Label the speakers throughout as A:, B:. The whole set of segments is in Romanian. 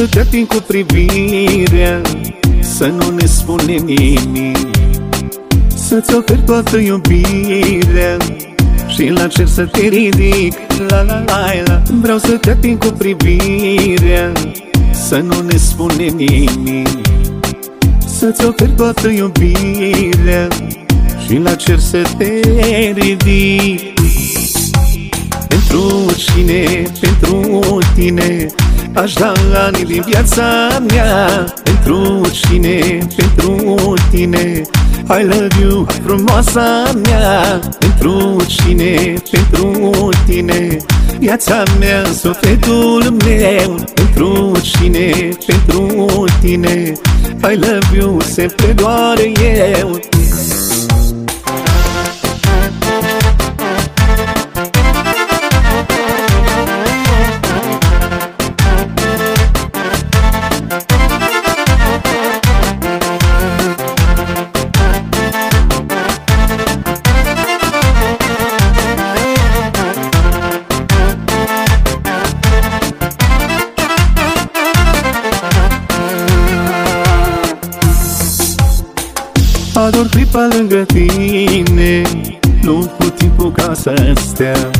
A: Vreau să te ating cu privirea Să nu ne spunem nimic Să-ți ofer toată iubirea Și la cer să te ridic la, la, la, la. Vreau să te ating cu privirea Să nu ne spunem nimic Să-ți ofer toată iubirea Și la cer să te ridic. Pentru cine, pentru tine Aș da ani din viața mea Pentru cine, pentru tine. I love you, frumoasa mea Pentru cine, pentru tine. Viața mea, sufletul meu Pentru cine, pentru tine. I love you, sempre doar eu Ador clipa lângă tine. Nu cu timpul ca să stea.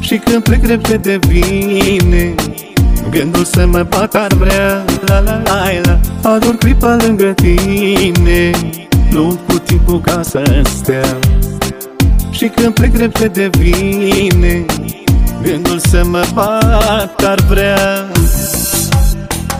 A: Și când plec repede vine Gândul să mă bat ar vrea. La la la la. Ador clipa lângă tine. Nu cu timpul ca să stea. Și când plec repede vine Gândul să mă bat ar vrea.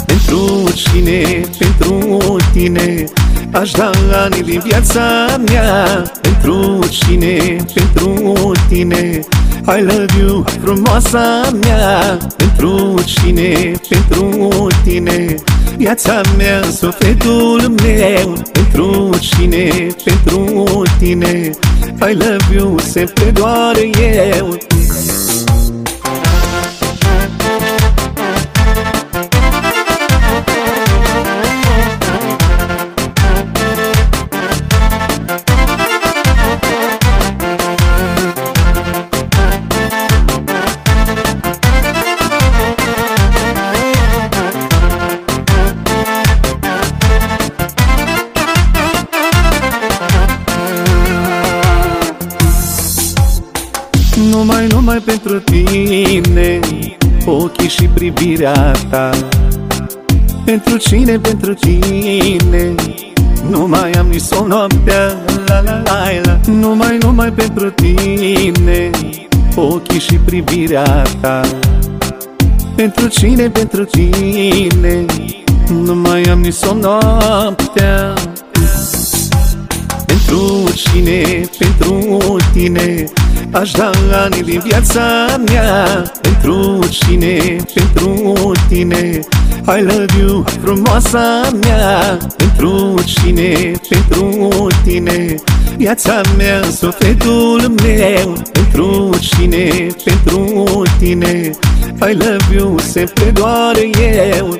A: Pentru cine, pentru tine Aș da ani din viața mea Pentru cine, pentru tine. I love you, frumoasa mea Pentru cine, pentru tine. Viața mea, sufletul meu Pentru cine, pentru tine. I love you, sempre doar eu Numai, numai pentru tine. Ochii și privirea ta. Pentru cine, pentru tine Nu mai am nici o noaptea la, la, la, la. Numai, numai pentru tine. Ochii și privirea ta. Pentru cine, pentru tine Nu mai am nici o noaptea. Pentru cine, pentru tine Aș da ani din viața mea Pentru cine, pentru tine. I love you, frumoasa mea Pentru cine, pentru tine. Viața mea, sufletul meu Pentru cine, pentru tine. I love you, sempre doar eu